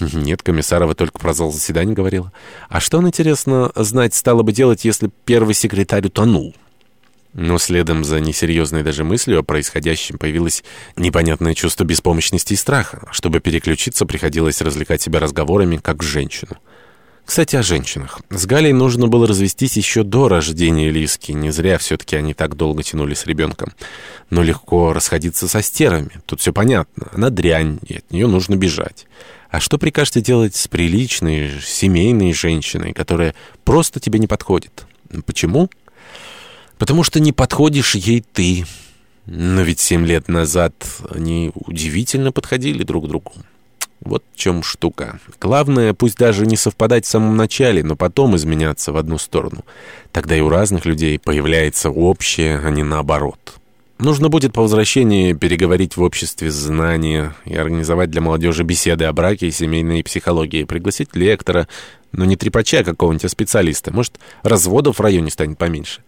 Нет, Комиссарова только про зал заседания говорила. А что он, интересно, знать стало бы делать, если первый секретарь утонул? Но следом за несерьезной даже мыслью о происходящем появилось непонятное чувство беспомощности и страха. Чтобы переключиться, приходилось развлекать себя разговорами, как женщину. Кстати, о женщинах. С Галей нужно было развестись еще до рождения Лиски. Не зря все-таки они так долго тянули с ребенком. Но легко расходиться со стерами. Тут все понятно. Она дрянь, и от нее нужно бежать. А что прикажете делать с приличной, семейной женщиной, которая просто тебе не подходит? Почему? Потому что не подходишь ей ты. Но ведь семь лет назад они удивительно подходили друг к другу. Вот в чем штука. Главное, пусть даже не совпадать в самом начале, но потом изменяться в одну сторону. Тогда и у разных людей появляется общее, а не наоборот. Нужно будет по возвращении переговорить в обществе знания и организовать для молодежи беседы о браке и семейной психологии, пригласить лектора, но не трепача какого-нибудь, специалиста. Может, разводов в районе станет поменьше.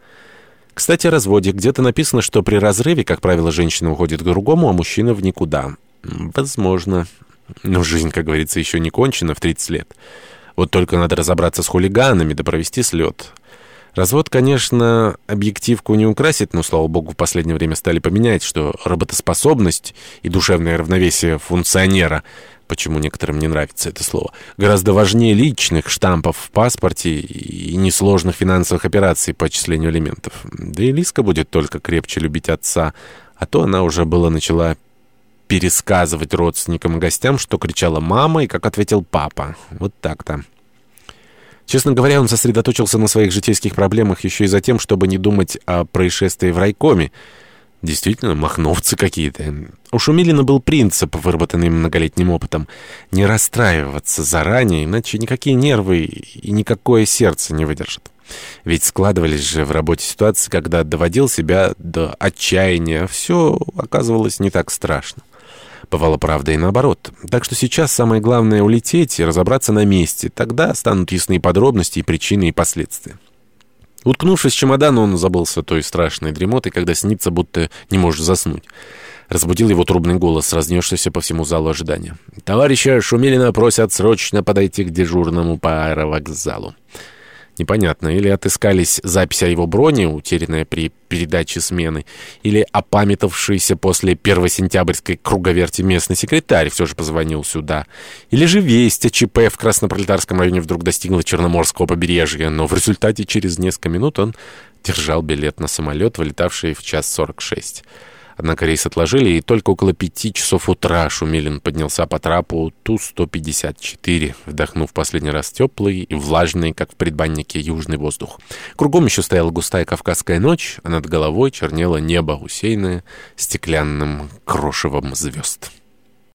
Кстати, о разводе. Где-то написано, что при разрыве, как правило, женщина уходит к другому, а мужчина в никуда. Возможно. Но жизнь, как говорится, еще не кончена в 30 лет. Вот только надо разобраться с хулиганами да провести слет. Развод, конечно, объективку не украсит, но, слава богу, в последнее время стали поменять, что работоспособность и душевное равновесие функционера, почему некоторым не нравится это слово, гораздо важнее личных штампов в паспорте и несложных финансовых операций по отчислению элементов. Да и Лиска будет только крепче любить отца, а то она уже было начала пересказывать родственникам и гостям, что кричала мама и как ответил папа. Вот так-то. Честно говоря, он сосредоточился на своих житейских проблемах еще и за тем, чтобы не думать о происшествии в райкоме. Действительно, махновцы какие-то. У Шумилина был принцип, выработанный многолетним опытом, не расстраиваться заранее, иначе никакие нервы и никакое сердце не выдержат. Ведь складывались же в работе ситуации, когда доводил себя до отчаяния, все оказывалось не так страшно. Бывало, правда, и наоборот. Так что сейчас самое главное — улететь и разобраться на месте. Тогда станут ясны подробности, и причины, и последствия. Уткнувшись в чемодан, он забылся той страшной дремотой, когда снится, будто не может заснуть. Разбудил его трубный голос, разнесшийся по всему залу ожидания. «Товарища Шумилина просят срочно подойти к дежурному по аэровокзалу». Непонятно, или отыскались записи о его броне, утерянная при передаче смены, или опамятовавшийся после 1 сентябрьской круговерти местный секретарь все же позвонил сюда, или же весть о ЧП в Краснопролетарском районе вдруг достигла Черноморского побережья, но в результате через несколько минут он держал билет на самолет, вылетавший в час 46. Однако рейс отложили, и только около пяти часов утра Шумилин поднялся по трапу Ту-154, вдохнув последний раз теплый и влажный, как в предбаннике, южный воздух. Кругом еще стояла густая кавказская ночь, а над головой чернело небо, усеянное стеклянным крошевом звезд.